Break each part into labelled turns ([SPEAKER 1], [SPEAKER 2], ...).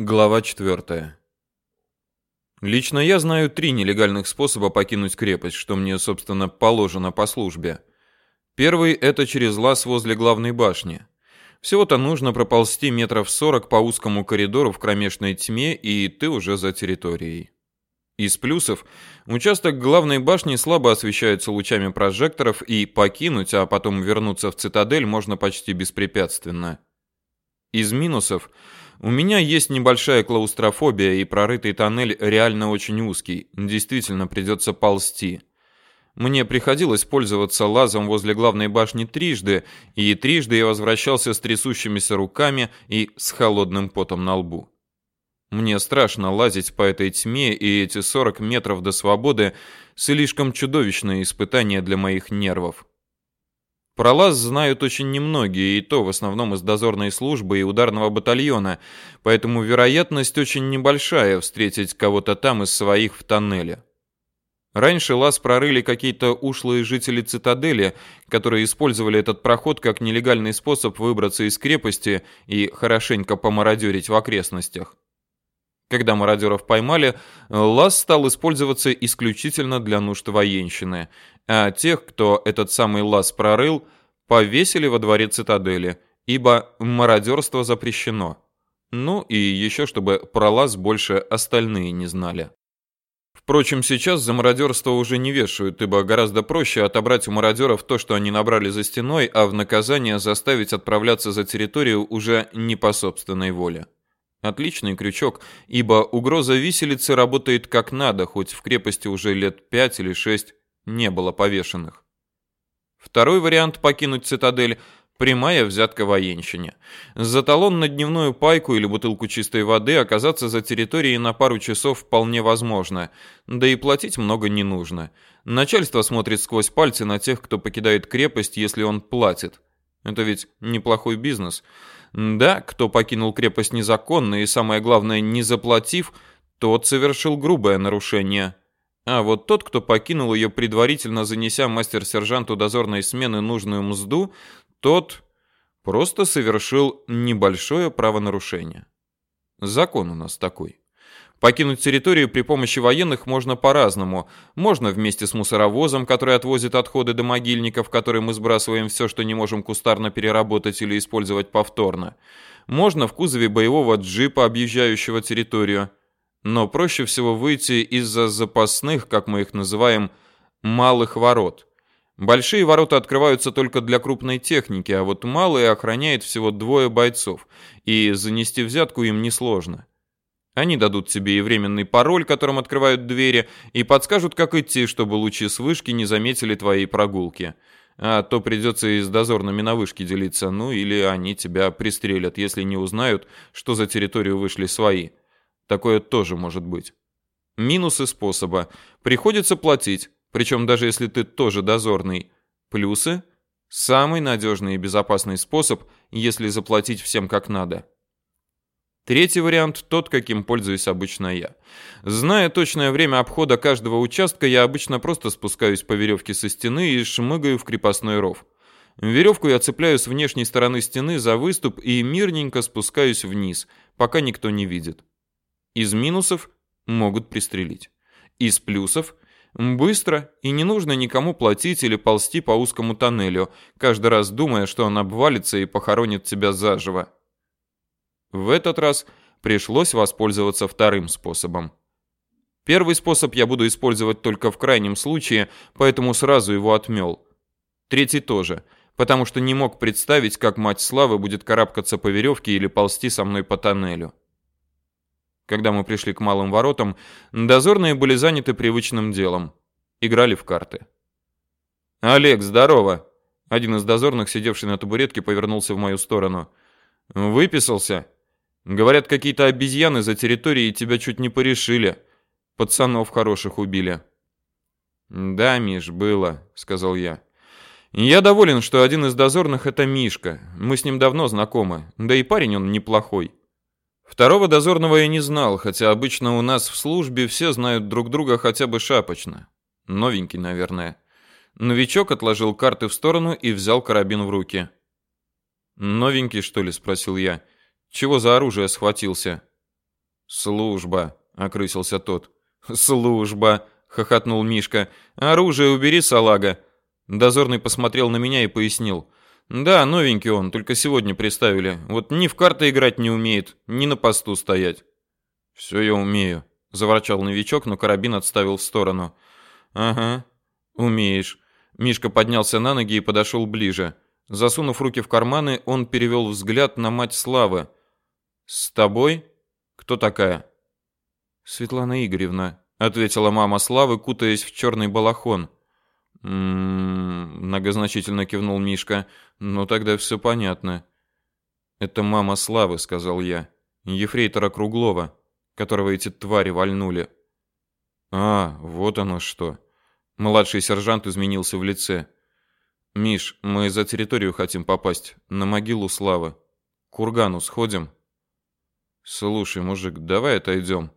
[SPEAKER 1] Глава 4. Лично я знаю три нелегальных способа покинуть крепость, что мне, собственно, положено по службе. Первый это через лаз возле главной башни. Всего-то нужно проползти метров сорок по узкому коридору в кромешной тьме, и ты уже за территорией. Из плюсов участок главной башни слабо освещается лучами прожекторов, и покинуть, а потом вернуться в цитадель можно почти беспрепятственно. Из минусов у меня есть небольшая клаустрофобия, и прорытый тоннель реально очень узкий. Действительно придется ползти. Мне приходилось пользоваться лазом возле главной башни трижды, и трижды я возвращался с трясущимися руками и с холодным потом на лбу. Мне страшно лазить по этой тьме, и эти 40 метров до свободы слишком чудовищное испытание для моих нервов. Пролаз знают очень немногие, и то в основном из дозорной службы и ударного батальона, поэтому вероятность очень небольшая встретить кого-то там из своих в тоннеле. Раньше лаз прорыли какие-то ушлые жители цитадели, которые использовали этот проход как нелегальный способ выбраться из крепости и хорошенько помародерить в окрестностях. Когда мародеров поймали, лаз стал использоваться исключительно для нужд военщины, а тех, кто этот самый лаз прорыл, повесили во дворе цитадели, ибо мародерство запрещено. Ну и еще чтобы про лаз больше остальные не знали. Впрочем, сейчас за мародерство уже не вешают, ибо гораздо проще отобрать у мародеров то, что они набрали за стеной, а в наказание заставить отправляться за территорию уже не по собственной воле. Отличный крючок, ибо угроза виселицы работает как надо, хоть в крепости уже лет пять или шесть не было повешенных. Второй вариант покинуть цитадель – прямая взятка военщине. За талон на дневную пайку или бутылку чистой воды оказаться за территорией на пару часов вполне возможно, да и платить много не нужно. Начальство смотрит сквозь пальцы на тех, кто покидает крепость, если он платит. Это ведь неплохой бизнес – да, кто покинул крепость незаконно и, самое главное, не заплатив, тот совершил грубое нарушение. А вот тот, кто покинул ее предварительно занеся мастер-сержанту дозорной смены нужную мзду, тот просто совершил небольшое правонарушение. Закон у нас такой. Покинуть территорию при помощи военных можно по-разному. Можно вместе с мусоровозом, который отвозит отходы до могильников, в которые мы сбрасываем все, что не можем кустарно переработать или использовать повторно. Можно в кузове боевого джипа, объезжающего территорию. Но проще всего выйти из-за запасных, как мы их называем, малых ворот. Большие ворота открываются только для крупной техники, а вот малые охраняет всего двое бойцов, и занести взятку им несложно. Они дадут тебе и временный пароль, которым открывают двери, и подскажут, как идти, чтобы лучи с вышки не заметили твоей прогулки. А то придется и с дозорными на вышке делиться, ну или они тебя пристрелят, если не узнают, что за территорию вышли свои. Такое тоже может быть. Минусы способа. Приходится платить, причем даже если ты тоже дозорный. Плюсы. Самый надежный и безопасный способ, если заплатить всем как надо. Третий вариант тот, каким пользуюсь обычно я. Зная точное время обхода каждого участка, я обычно просто спускаюсь по веревке со стены и шмыгаю в крепостной ров. Веревку я цепляю с внешней стороны стены за выступ и мирненько спускаюсь вниз, пока никто не видит. Из минусов могут пристрелить. Из плюсов быстро и не нужно никому платить или ползти по узкому тоннелю, каждый раз думая, что он обвалится и похоронит тебя заживо. В этот раз пришлось воспользоваться вторым способом. Первый способ я буду использовать только в крайнем случае, поэтому сразу его отмел. Третий тоже, потому что не мог представить, как мать Славы будет карабкаться по веревке или ползти со мной по тоннелю. Когда мы пришли к малым воротам, дозорные были заняты привычным делом. Играли в карты. «Олег, здорово!» Один из дозорных, сидевший на табуретке, повернулся в мою сторону. «Выписался?» Говорят, какие-то обезьяны за территорией тебя чуть не порешили. Пацанов хороших убили. Да, Миш, было, сказал я. Я доволен, что один из дозорных это Мишка. Мы с ним давно знакомы. Да и парень он неплохой. Второго дозорного я не знал, хотя обычно у нас в службе все знают друг друга хотя бы шапочно. Новенький, наверное. Новичок отложил карты в сторону и взял карабин в руки. Новенький, что ли, спросил я. Чего за оружие схватился? Служба, окрысился тот. Служба, хохотнул Мишка. Оружие убери, салага. Дозорный посмотрел на меня и пояснил: "Да, новенький он, только сегодня приставили. Вот ни в карты играть не умеет, ни на посту стоять". «Все я умею", заворчал новичок, но карабин отставил в сторону. "Ага, умеешь". Мишка поднялся на ноги и подошел ближе. Засунув руки в карманы, он перевел взгляд на мать Славы. «С тобой? Кто такая?» «Светлана Игоревна», — ответила мама Славы, кутаясь в черный балахон. «М-м-м», многозначительно кивнул Мишка. «Ну тогда все понятно». «Это мама Славы», — сказал я. «Ефрейтора Круглова, которого эти твари вальнули». «А, вот оно что». Младший сержант изменился в лице. Миш, мы за территорию хотим попасть, на могилу Славы. К кургану сходим. Слушай, мужик, давай отойдем.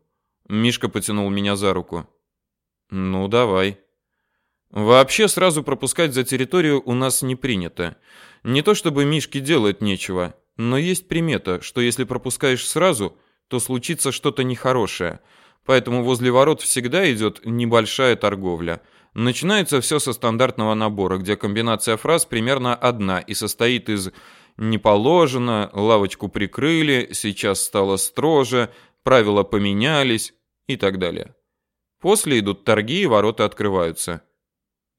[SPEAKER 1] Мишка потянул меня за руку. Ну, давай. Вообще сразу пропускать за территорию у нас не принято. Не то чтобы Мишке делать нечего, но есть примета, что если пропускаешь сразу, то случится что-то нехорошее. Поэтому возле ворот всегда идет небольшая торговля. Начинается все со стандартного набора, где комбинация фраз примерно одна и состоит из «не положено», «лавочку прикрыли», «сейчас стало строже», «правила поменялись» и так далее. После идут торги и ворота открываются.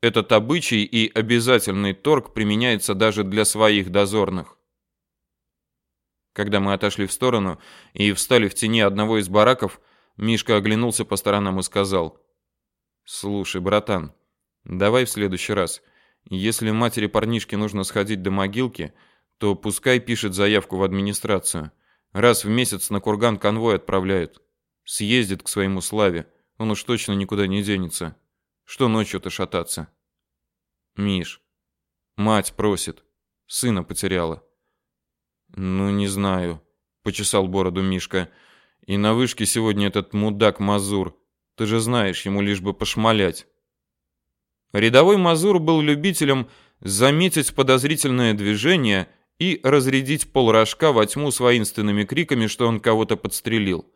[SPEAKER 1] Этот обычай и обязательный торг применяется даже для своих дозорных. Когда мы отошли в сторону и встали в тени одного из бараков, Мишка оглянулся по сторонам и сказал: Слушай, братан, давай в следующий раз. Если матери парнишки нужно сходить до могилки, то пускай пишет заявку в администрацию. Раз в месяц на курган конвой отправляют. Съездит к своему славе. Он уж точно никуда не денется. Что ночью-то шататься? Миш, мать просит. Сына потеряла. Ну, не знаю, почесал бороду Мишка. И на вышке сегодня этот мудак Мазур. Ты же знаешь, ему лишь бы пошмалять. Рядовой Мазур был любителем заметить подозрительное движение и разрядить полрожка во тьму с воинственными криками, что он кого-то подстрелил.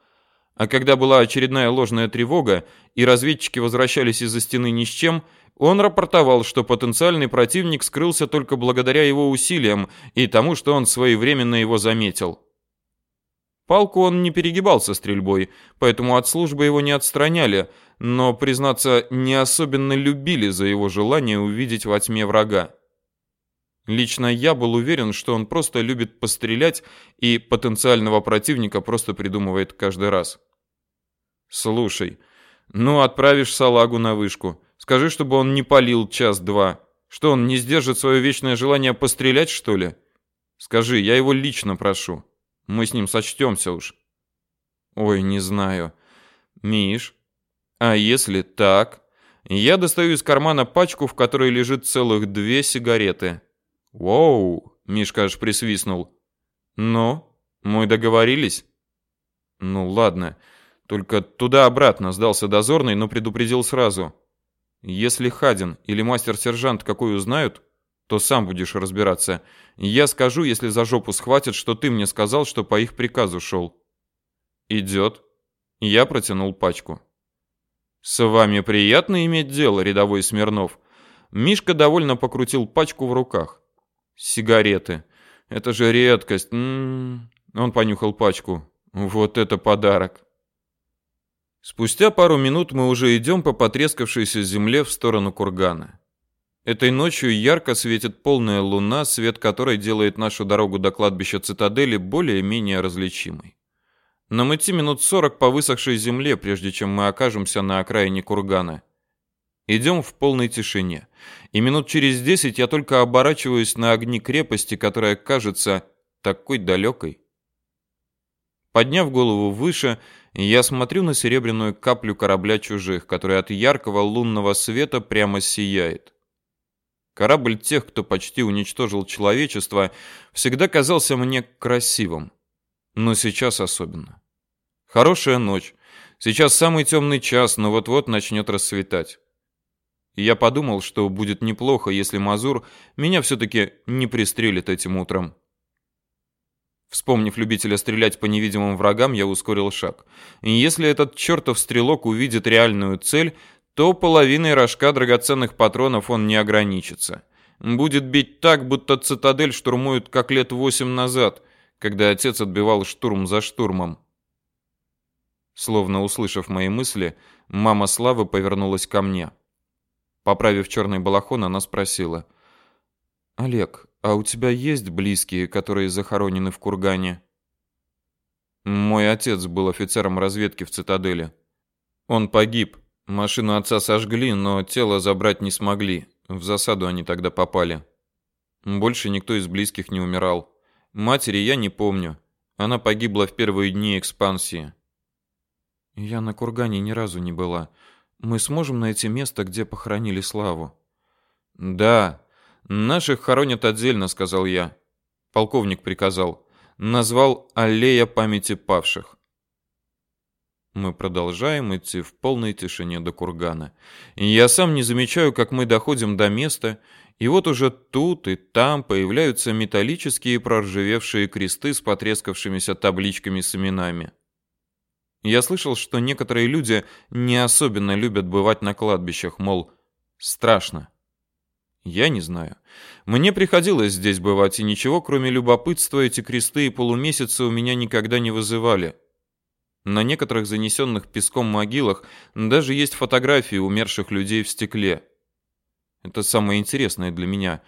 [SPEAKER 1] А когда была очередная ложная тревога, и разведчики возвращались из-за стены ни с чем, он рапортовал, что потенциальный противник скрылся только благодаря его усилиям и тому, что он своевременно его заметил. Палку он не перегибал со стрельбой, поэтому от службы его не отстраняли, но, признаться, не особенно любили за его желание увидеть во тьме врага. Лично я был уверен, что он просто любит пострелять и потенциального противника просто придумывает каждый раз. Слушай, ну отправишь салагу на вышку. Скажи, чтобы он не палил час-два. Что он не сдержит свое вечное желание пострелять, что ли? Скажи, я его лично прошу. Мы с ним сочтемся уж. Ой, не знаю. Миш, а если так? Я достаю из кармана пачку, в которой лежит целых две сигареты. Воу, Мишка аж присвистнул. Ну, мы договорились? Ну ладно, только туда-обратно сдался дозорный, но предупредил сразу. Если Хадин или мастер-сержант какой узнают, то сам будешь разбираться. Я скажу, если за жопу схватят, что ты мне сказал, что по их приказу шел. Идет. Я протянул пачку. С вами приятно иметь дело, рядовой Смирнов. Мишка довольно покрутил пачку в руках. Сигареты. Это же редкость. М -м -м. Он понюхал пачку. Вот это подарок. Спустя пару минут мы уже идем по потрескавшейся земле в сторону кургана. Этой ночью ярко светит полная луна, свет которой делает нашу дорогу до кладбища цитадели более-менее различимой. Нам идти минут сорок по высохшей земле, прежде чем мы окажемся на окраине кургана. Идем в полной тишине. И минут через десять я только оборачиваюсь на огни крепости, которая кажется такой далекой. Подняв голову выше, я смотрю на серебряную каплю корабля чужих, которая от яркого лунного света прямо сияет. Корабль тех, кто почти уничтожил человечество, всегда казался мне красивым. Но сейчас особенно. Хорошая ночь. Сейчас самый темный час, но вот-вот начнет рассветать. Я подумал, что будет неплохо, если Мазур меня все-таки не пристрелит этим утром. Вспомнив любителя стрелять по невидимым врагам, я ускорил шаг. И если этот чертов стрелок увидит реальную цель, то половиной рожка драгоценных патронов он не ограничится. Будет бить так, будто цитадель штурмуют как лет восемь назад, когда отец отбивал штурм за штурмом. Словно услышав мои мысли, мама Славы повернулась ко мне. Поправив черный балахон, она спросила. «Олег, а у тебя есть близкие, которые захоронены в кургане?» Мой отец был офицером разведки в цитадели. Он погиб. Машину отца сожгли, но тело забрать не смогли. В засаду они тогда попали. Больше никто из близких не умирал. Матери я не помню. Она погибла в первые дни экспансии. Я на кургане ни разу не была. Мы сможем найти место, где похоронили Славу? Да, наших хоронят отдельно, сказал я. Полковник приказал. Назвал аллея памяти павших. Мы продолжаем идти в полной тишине до кургана. Я сам не замечаю, как мы доходим до места, и вот уже тут и там появляются металлические проржавевшие кресты с потрескавшимися табличками с именами. Я слышал, что некоторые люди не особенно любят бывать на кладбищах, мол, страшно. Я не знаю. Мне приходилось здесь бывать, и ничего, кроме любопытства, эти кресты и полумесяцы у меня никогда не вызывали. На некоторых занесенных песком могилах даже есть фотографии умерших людей в стекле. Это самое интересное для меня.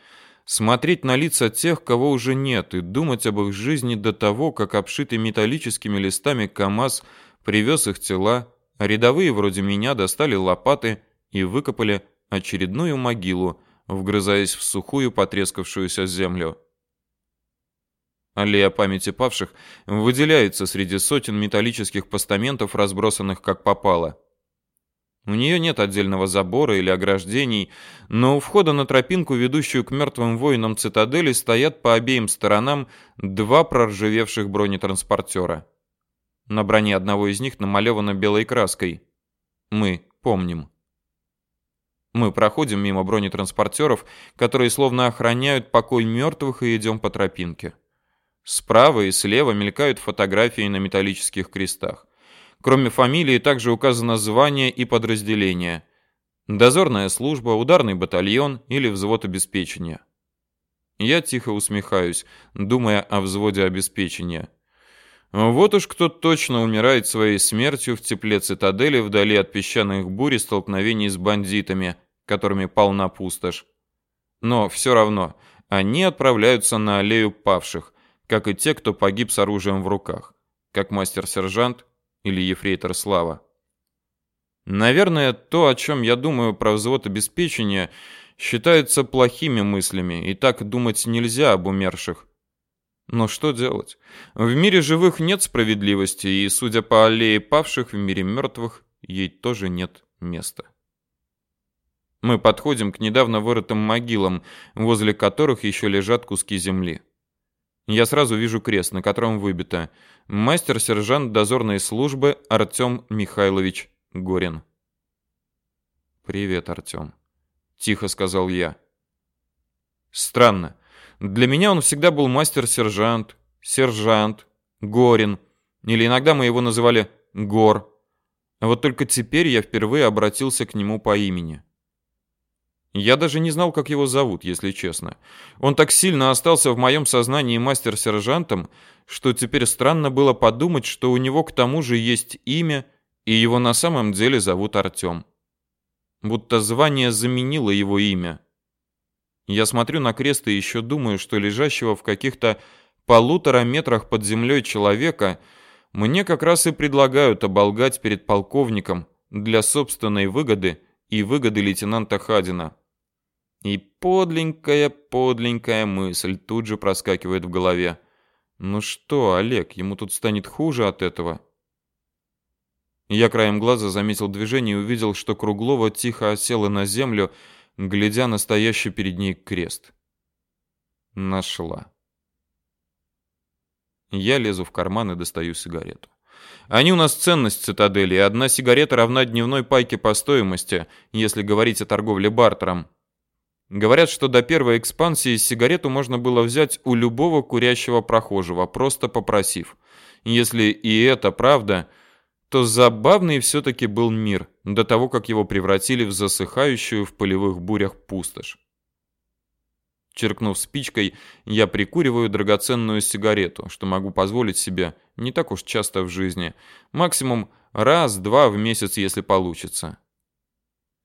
[SPEAKER 1] Смотреть на лица тех, кого уже нет, и думать об их жизни до того, как обшитый металлическими листами КАМАЗ – привез их тела, рядовые вроде меня достали лопаты и выкопали очередную могилу, вгрызаясь в сухую потрескавшуюся землю. Аллея памяти павших выделяется среди сотен металлических постаментов, разбросанных как попало. У нее нет отдельного забора или ограждений, но у входа на тропинку, ведущую к мертвым воинам цитадели, стоят по обеим сторонам два проржавевших бронетранспортера. На броне одного из них намалевано белой краской. Мы помним. Мы проходим мимо бронетранспортеров, которые словно охраняют покой мертвых, и идем по тропинке. Справа и слева мелькают фотографии на металлических крестах. Кроме фамилии также указано звание и подразделение. Дозорная служба, ударный батальон или взвод обеспечения. Я тихо усмехаюсь, думая о взводе обеспечения. Вот уж кто точно умирает своей смертью в тепле цитадели вдали от песчаных бурь и столкновений с бандитами, которыми полна пустошь. Но все равно они отправляются на аллею павших, как и те, кто погиб с оружием в руках, как мастер-сержант или ефрейтор Слава. Наверное, то, о чем я думаю про взвод обеспечения, считается плохими мыслями, и так думать нельзя об умерших. Но что делать? В мире живых нет справедливости, и, судя по аллее павших, в мире мертвых ей тоже нет места. Мы подходим к недавно вырытым могилам, возле которых еще лежат куски земли. Я сразу вижу крест, на котором выбито «Мастер-сержант дозорной службы Артем Михайлович Горин». «Привет, Артем», — тихо сказал я. Странно. Для меня он всегда был мастер-сержант, сержант, Горин, или иногда мы его называли Гор. А вот только теперь я впервые обратился к нему по имени. Я даже не знал, как его зовут, если честно. Он так сильно остался в моем сознании мастер-сержантом, что теперь странно было подумать, что у него к тому же есть имя, и его на самом деле зовут Артем. Будто звание заменило его имя. Я смотрю на крест и еще думаю, что лежащего в каких-то полутора метрах под землей человека мне как раз и предлагают оболгать перед полковником для собственной выгоды и выгоды лейтенанта Хадина. И подленькая, подленькая мысль тут же проскакивает в голове. Ну что, Олег, ему тут станет хуже от этого? Я краем глаза заметил движение и увидел, что Круглова тихо осела на землю, глядя на стоящий перед ней крест. Нашла. Я лезу в карман и достаю сигарету. Они у нас ценность цитадели, и одна сигарета равна дневной пайке по стоимости, если говорить о торговле бартером. Говорят, что до первой экспансии сигарету можно было взять у любого курящего прохожего, просто попросив. Если и это правда, то забавный все-таки был мир, до того, как его превратили в засыхающую в полевых бурях пустошь. Черкнув спичкой, я прикуриваю драгоценную сигарету, что могу позволить себе не так уж часто в жизни. Максимум раз-два в месяц, если получится.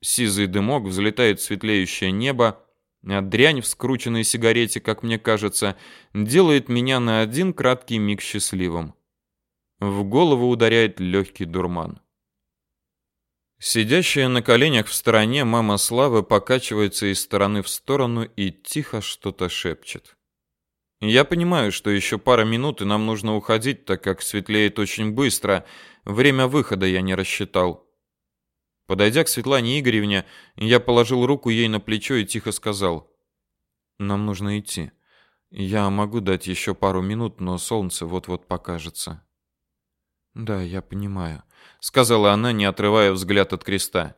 [SPEAKER 1] Сизый дымок взлетает в светлеющее небо, а дрянь в скрученной сигарете, как мне кажется, делает меня на один краткий миг счастливым. В голову ударяет легкий дурман. Сидящая на коленях в стороне мама Славы покачивается из стороны в сторону и тихо что-то шепчет. Я понимаю, что еще пара минут и нам нужно уходить, так как светлеет очень быстро. Время выхода я не рассчитал. Подойдя к Светлане Игоревне, я положил руку ей на плечо и тихо сказал: "Нам нужно идти. Я могу дать еще пару минут, но солнце вот-вот покажется". Да, я понимаю, сказала она, не отрывая взгляд от креста.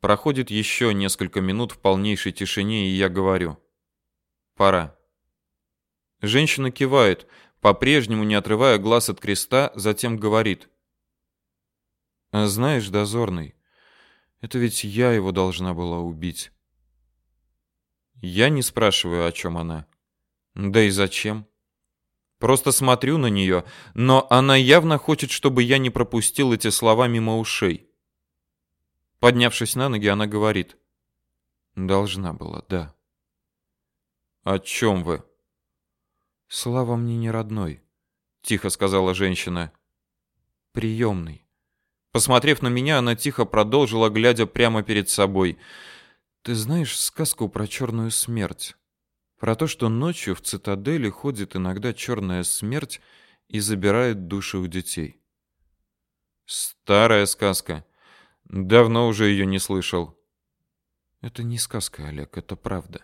[SPEAKER 1] Проходит еще несколько минут в полнейшей тишине, и я говорю: "Пора". Женщина кивает, по-прежнему не отрывая глаз от креста, затем говорит: "А знаешь, дозорный, это ведь я его должна была убить". Я не спрашиваю, о чем она. Да и зачем? Просто смотрю на нее, но она явно хочет, чтобы я не пропустил эти слова мимо ушей. Поднявшись на ноги, она говорит: "Должна была, да". "О чем вы?" "Слава мне не родной", тихо сказала женщина. "Приемный". Посмотрев на меня, она тихо продолжила, глядя прямо перед собой: "Ты знаешь сказку про черную смерть?" Про то, что ночью в цитадели ходит иногда черная смерть и забирает души у детей. Старая сказка. Давно уже ее не слышал. Это не сказка, Олег, это правда.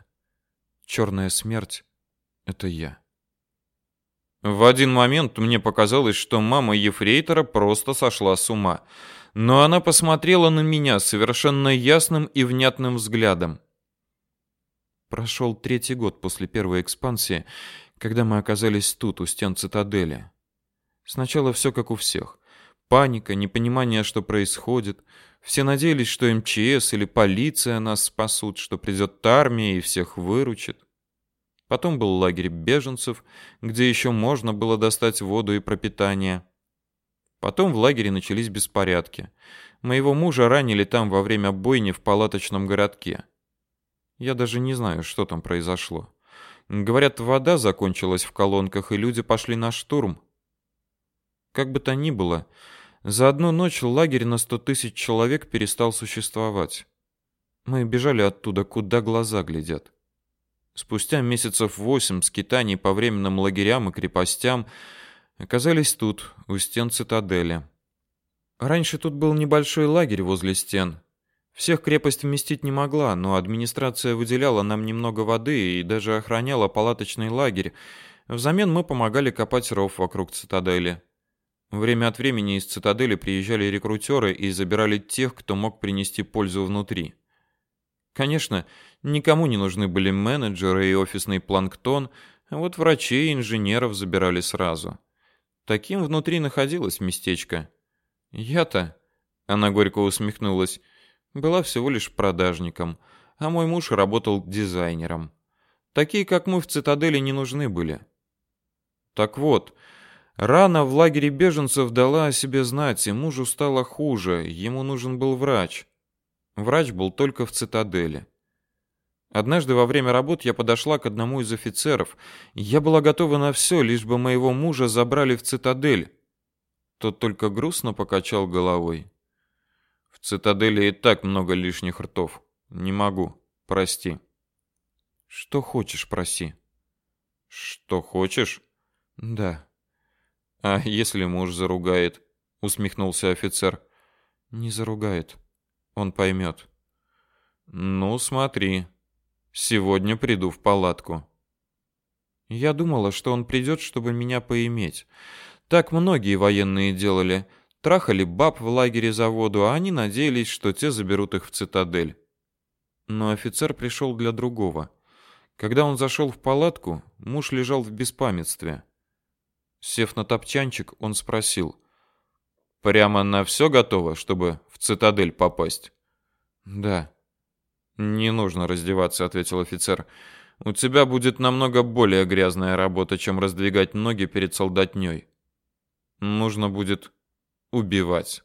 [SPEAKER 1] Черная смерть — это я. В один момент мне показалось, что мама Ефрейтора просто сошла с ума. Но она посмотрела на меня совершенно ясным и внятным взглядом. Прошел третий год после первой экспансии, когда мы оказались тут, у стен цитадели. Сначала все как у всех. Паника, непонимание, что происходит. Все надеялись, что МЧС или полиция нас спасут, что придет армия и всех выручит. Потом был лагерь беженцев, где еще можно было достать воду и пропитание. Потом в лагере начались беспорядки. Моего мужа ранили там во время бойни в палаточном городке. Я даже не знаю, что там произошло. Говорят, вода закончилась в колонках, и люди пошли на штурм. Как бы то ни было, за одну ночь лагерь на сто тысяч человек перестал существовать. Мы бежали оттуда, куда глаза глядят. Спустя месяцев восемь скитаний по временным лагерям и крепостям оказались тут, у стен цитадели. Раньше тут был небольшой лагерь возле стен, всех крепость вместить не могла, но администрация выделяла нам немного воды и даже охраняла палаточный лагерь. Взамен мы помогали копать ров вокруг цитадели. Время от времени из цитадели приезжали рекрутеры и забирали тех, кто мог принести пользу внутри. Конечно, никому не нужны были менеджеры и офисный планктон, а вот врачей и инженеров забирали сразу. Таким внутри находилось местечко. Я-то, она горько усмехнулась, была всего лишь продажником, а мой муж работал дизайнером. Такие, как мы в цитадели, не нужны были. Так вот, рана в лагере беженцев дала о себе знать, и мужу стало хуже, ему нужен был врач. Врач был только в цитадели. Однажды во время работ я подошла к одному из офицеров. Я была готова на все, лишь бы моего мужа забрали в цитадель. Тот только грустно покачал головой. В цитадели и так много лишних ртов. Не могу. Прости. Что хочешь, проси. Что хочешь? Да. А если муж заругает? Усмехнулся офицер. Не заругает. Он поймет. Ну, смотри. Сегодня приду в палатку. Я думала, что он придет, чтобы меня поиметь. Так многие военные делали трахали баб в лагере заводу, а они надеялись, что те заберут их в цитадель. Но офицер пришел для другого. Когда он зашел в палатку, муж лежал в беспамятстве. Сев на топчанчик, он спросил: "Прямо на все готово, чтобы в цитадель попасть?" "Да". "Не нужно раздеваться", ответил офицер. "У тебя будет намного более грязная работа, чем раздвигать ноги перед солдатней. Нужно будет убивать".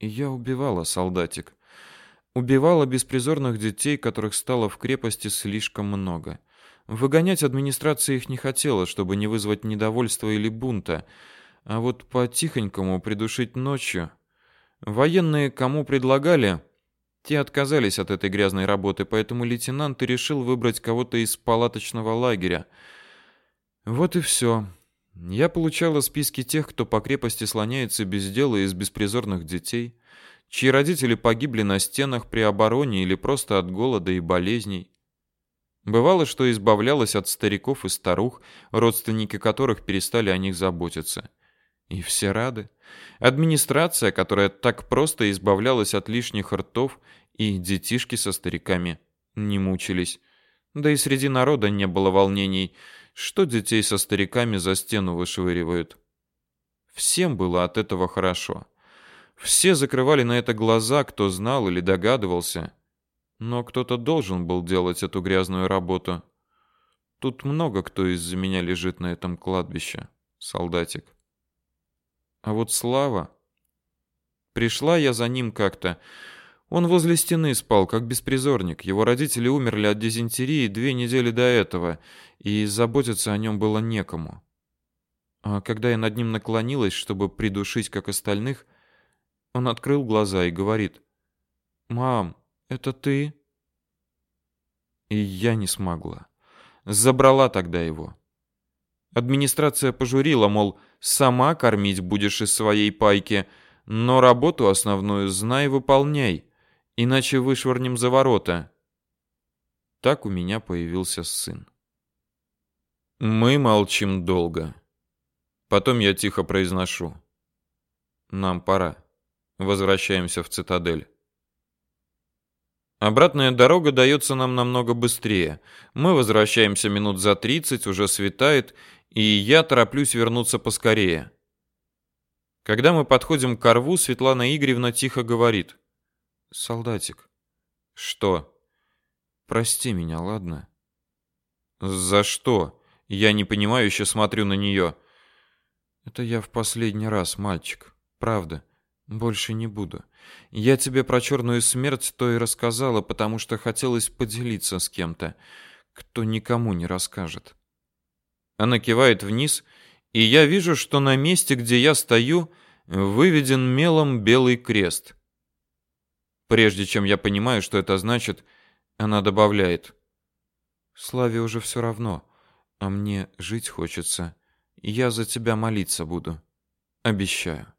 [SPEAKER 1] Я убивала солдатик. Убивала беспризорных детей, которых стало в крепости слишком много. Выгонять администрация их не хотела, чтобы не вызвать недовольства или бунта, а вот по-тихонькому придушить ночью. Военные, кому предлагали, те отказались от этой грязной работы, поэтому лейтенант и решил выбрать кого-то из палаточного лагеря. Вот и все. Я получала списки тех, кто по крепости слоняется без дела из беспризорных детей, чьи родители погибли на стенах при обороне или просто от голода и болезней. Бывало, что избавлялась от стариков и старух, родственники которых перестали о них заботиться. И все рады. Администрация, которая так просто избавлялась от лишних ртов, и детишки со стариками не мучились. Да и среди народа не было волнений, что детей со стариками за стену вышвыривают. Всем было от этого хорошо. Все закрывали на это глаза, кто знал или догадывался. Но кто-то должен был делать эту грязную работу. Тут много кто из-за меня лежит на этом кладбище, солдатик. А вот Слава... Пришла я за ним как-то. Он возле стены спал, как беспризорник. Его родители умерли от дизентерии две недели до этого, и заботиться о нем было некому. А когда я над ним наклонилась, чтобы придушить, как остальных, он открыл глаза и говорит: "Мам, это ты?" И я не смогла. Забрала тогда его. Администрация пожурила, мол, сама кормить будешь из своей пайки, но работу основную знай выполняй, иначе вышвырнем за ворота. Так у меня появился сын. Мы молчим долго. Потом я тихо произношу: "Нам пора" возвращаемся в цитадель. Обратная дорога дается нам намного быстрее. Мы возвращаемся минут за 30, уже светает, и я тороплюсь вернуться поскорее. Когда мы подходим к рву, Светлана Игоревна тихо говорит: "Солдатик, что? Прости меня, ладно?" "За что?" Я не понимаю, еще смотрю на нее. "Это я в последний раз, мальчик. Правда. Больше не буду. Я тебе про черную смерть то и рассказала, потому что хотелось поделиться с кем-то, кто никому не расскажет. Она кивает вниз, и я вижу, что на месте, где я стою, выведен мелом белый крест. Прежде чем я понимаю, что это значит, она добавляет: "Славе уже все равно, а мне жить хочется. Я за тебя молиться буду. Обещаю".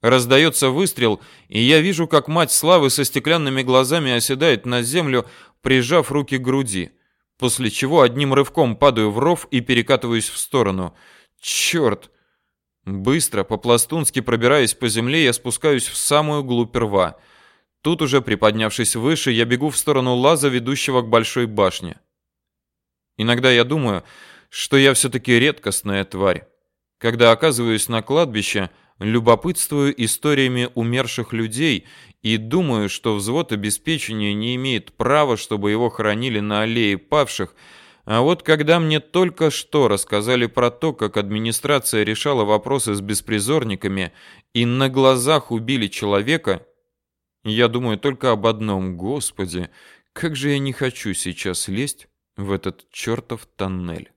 [SPEAKER 1] Раздается выстрел, и я вижу, как мать Славы со стеклянными глазами оседает на землю, прижав руки к груди, после чего одним рывком падаю в ров и перекатываюсь в сторону. Черт! Быстро, по-пластунски пробираясь по земле, я спускаюсь в самую глубь рва. Тут уже приподнявшись выше, я бегу в сторону лаза, ведущего к большой башне. Иногда я думаю, что я все-таки редкостная тварь. Когда оказываюсь на кладбище, любопытствую историями умерших людей и думаю, что взвод обеспечения не имеет права, чтобы его хоронили на аллее павших. А вот когда мне только что рассказали про то, как администрация решала вопросы с беспризорниками и на глазах убили человека, я думаю только об одном: Господи, как же я не хочу сейчас лезть в этот чертов тоннель.